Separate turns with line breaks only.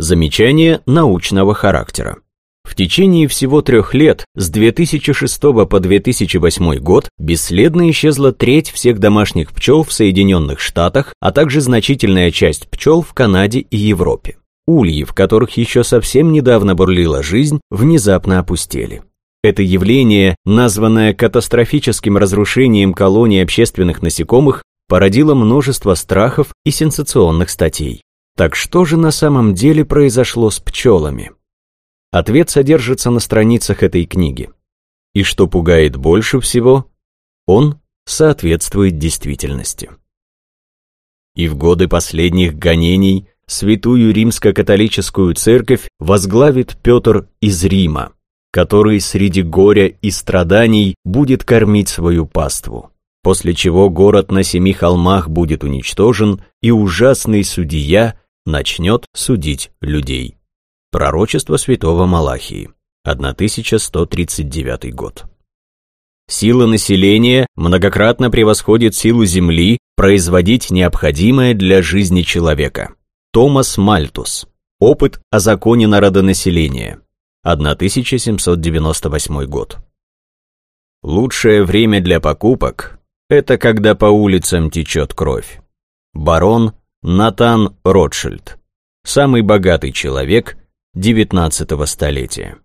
Замечание научного характера. В течение всего трех лет, с 2006 по 2008 год, бесследно исчезла треть всех домашних пчел в Соединенных Штатах, а также значительная часть пчел в Канаде и Европе. Ульи, в которых еще совсем недавно бурлила жизнь, внезапно опустели. Это явление, названное катастрофическим разрушением колоний общественных насекомых, породило множество страхов и сенсационных статей. Так что же на самом деле произошло с пчелами? Ответ содержится на страницах этой книги. И что пугает больше всего, он соответствует действительности. И в годы последних гонений святую римско-католическую церковь возглавит Петр из Рима, который среди горя и страданий будет кормить свою паству, после чего город на семи холмах будет уничтожен, и ужасный судья начнет судить людей. Пророчество святого Малахии, 1139 год. Сила населения многократно превосходит силу Земли производить необходимое для жизни человека. Томас Мальтус. Опыт о законе народонаселения. 1798 год. Лучшее время для покупок – это когда по улицам течет кровь. Барон Натан Ротшильд. Самый богатый человек 19 столетия.